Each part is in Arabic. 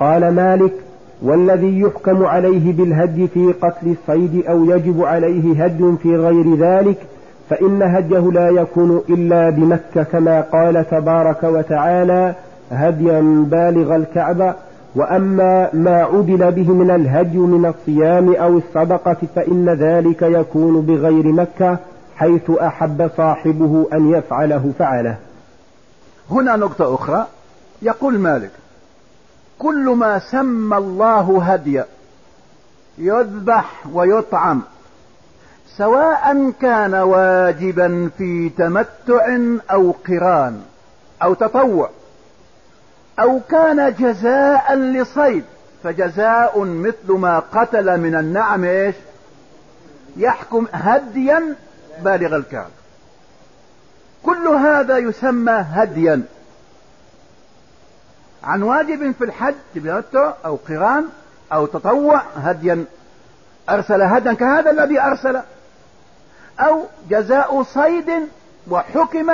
قال مالك والذي يحكم عليه بالهدي في قتل الصيد أو يجب عليه هدي في غير ذلك فإن هديه لا يكون إلا بمكة كما قال تبارك وتعالى هديا بالغ الكعبة. وأما ما عدل به من الهدي من الصيام أو الصدقة فإن ذلك يكون بغير مكة حيث أحب صاحبه أن يفعله فعله. هنا نقطة أخرى. يقول مالك كل ما سمى الله هديا يذبح ويطعم سواء كان واجبا في تمتع أو قران أو تطوع أو كان جزاء لصيد فجزاء مثل ما قتل من النعم إيش؟ يحكم هديا بالغ الكعب كل هذا يسمى هديا. عن واجب في الحج تمتع أو قران أو تطوع هديا. أرسل هديا كهذا الذي أرسل. أو جزاء صيد وحكم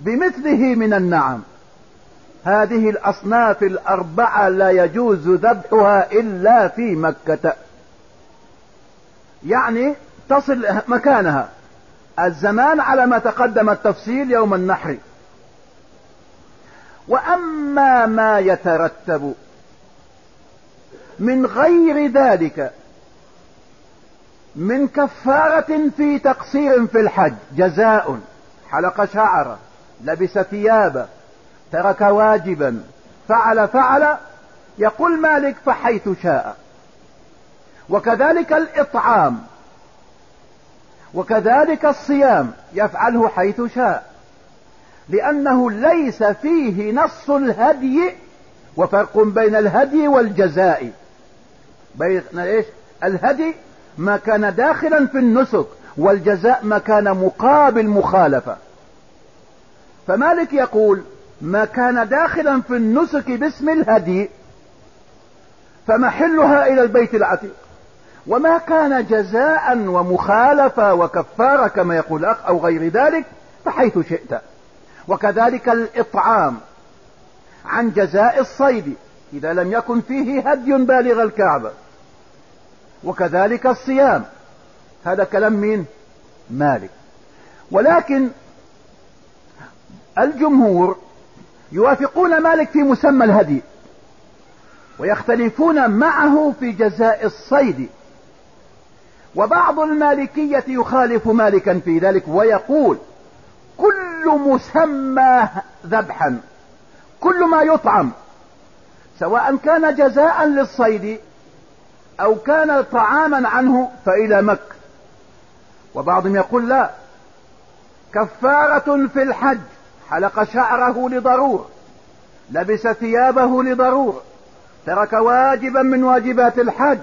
بمثله من النعم. هذه الأصناف الأربعة لا يجوز ذبحها إلا في مكة. يعني تصل مكانها. الزمان على ما تقدم التفصيل يوم النحر. وأما ما يترتب من غير ذلك من كفارة في تقصير في الحج جزاء حلق شعره لبس ثيابه ترك واجبا فعل فعل يقول مالك فحيث شاء. وكذلك الإطعام وكذلك الصيام يفعله حيث شاء. لأنه ليس فيه نص الهدي وفرق بين الهدي والجزاء. بين إيش؟ الهدي ما كان داخلا في النسك والجزاء ما كان مقابل مخالفة. فمالك يقول ما كان داخلا في النسك باسم الهدي فمحلها إلى البيت العتيق. وما كان جزاء ومخالفة وكفارة كما يقول الأخ أو غير ذلك فحيث شئت. وكذلك الإطعام عن جزاء الصيد إذا لم يكن فيه هدي بالغ الكعبة. وكذلك الصيام هذا كلام مين؟ مالك. ولكن الجمهور يوافقون مالك في مسمى الهدي ويختلفون معه في جزاء الصيد. وبعض المالكية يخالف مالكا في ذلك ويقول كل مسمى ذبحا كل ما يطعم سواء كان جزاء للصيد أو كان طعاما عنه فإلى مكة. وبعضهم يقول لا كفارة في الحج حلق شعره لضرور لبس ثيابه لضرور ترك واجبا من واجبات الحج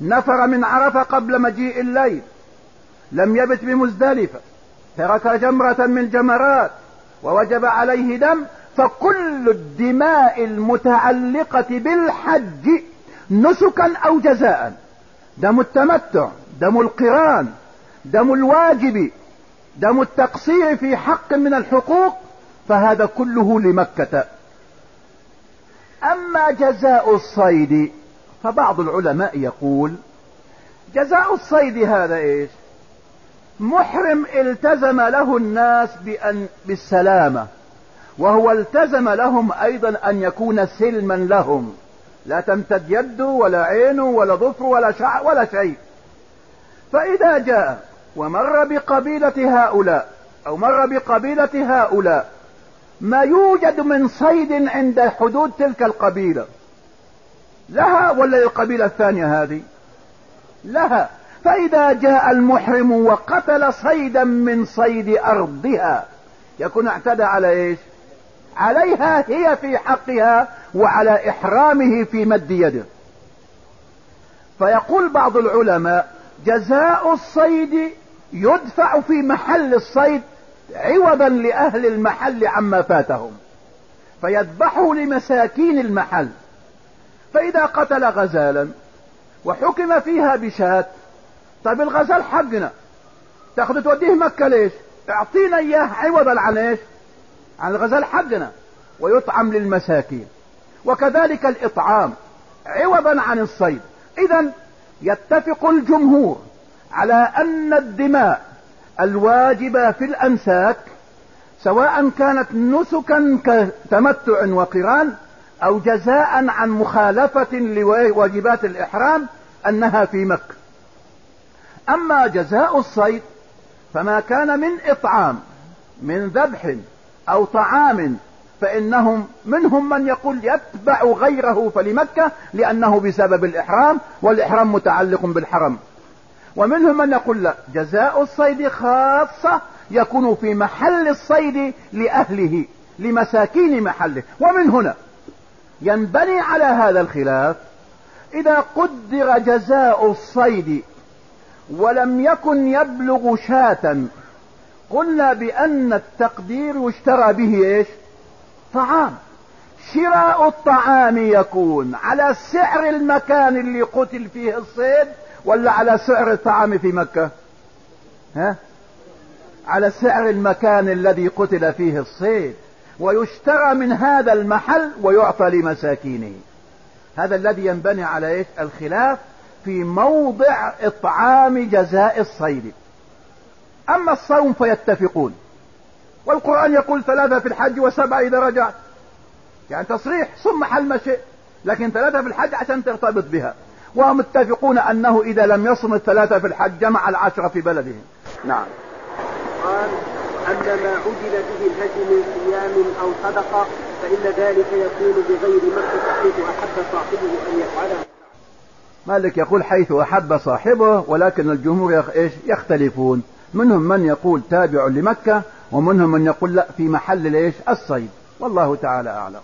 نفر من عرفة قبل مجيء الليل لم يبت بمزدلفة. ترك جمرة من جمرات ووجب عليه دم فكل الدماء المتعلقة بالحج نسكا أو جزاء. دم التمتع دم القران دم الواجب دم التقصير في حق من الحقوق فهذا كله لمكة. أما جزاء الصيد فبعض العلماء يقول جزاء الصيد هذا إيش؟ محرم التزم له الناس بأن بالسلامة. وهو التزم لهم أيضا أن يكون سلما لهم. لا تمتد يده ولا عينه ولا ظفر ولا شعر ولا شيء. فإذا جاء ومر بقبيلة هؤلاء أو مر بقبيلة هؤلاء ما يوجد من صيد عند حدود تلك القبيلة. لها ولا للقبيلة الثانية هذه؟ لها. فإذا جاء المحرم وقتل صيدا من صيد أرضها يكون اعتدى على إيش؟ عليها هي في حقها وعلى إحرامه في مد يده. فيقول بعض العلماء جزاء الصيد يدفع في محل الصيد عوضا لأهل المحل عما فاتهم. فيذبحه لمساكين المحل. فإذا قتل غزالا وحكم فيها بشاة طيب الغزال حقنا. تاخذ توديه مكة ليش؟ اعطينا إياه عوضا عن إيش؟ عن الغزال حقنا. ويطعم للمساكين. وكذلك الإطعام عوضا عن الصيد. إذا يتفق الجمهور على أن الدماء الواجبة في الأنساك سواء كانت نسكا كتمتع وقران أو جزاء عن مخالفة لواجبات الإحرام أنها في مكة. أما جزاء الصيد فما كان من إطعام من ذبح أو طعام فإنهم منهم من يقول يتبع غيره فلمكة لأنه بسبب الإحرام والإحرام متعلق بالحرم. ومنهم من يقول لا جزاء الصيد خاصة يكون في محل الصيد لأهله لمساكين محله. ومن هنا ينبني على هذا الخلاف إذا قدر جزاء الصيد ولم يكن يبلغ شاة. قلنا بأن التقدير يشترى به إيش؟ طعام. شراء الطعام يكون على سعر المكان اللي قتل فيه الصيد ولا على سعر الطعام في مكة؟ ها؟ على سعر المكان الذي قتل فيه الصيد. ويشترى من هذا المحل ويعطى لمساكينه. هذا الذي ينبني على إيش؟ الخلاف في موضع إطعام جزاء الصيد. أما الصوم فيتفقون. والقرآن يقول ثلاثة في الحج وسبعة إذا رجعت يعني تصريح صم محل ما شئ لكن ثلاثة في الحج عشان ترتبط بها. وهم متفقون أنه إذا لم يصم الثلاثة في الحج جمع العشرة في بلدهم. نعم. قال أن ما عجل به الهدي من صيام أو صدقة فإن ذلك يكون بغير مكة حيث أحب صاحبه أن يفعله. مالك يقول حيث أحب صاحبه ولكن الجمهور إيش؟ يختلفون. منهم من يقول تابع لمكة ومنهم من يقول لا في محل الصيد. والله تعالى أعلم.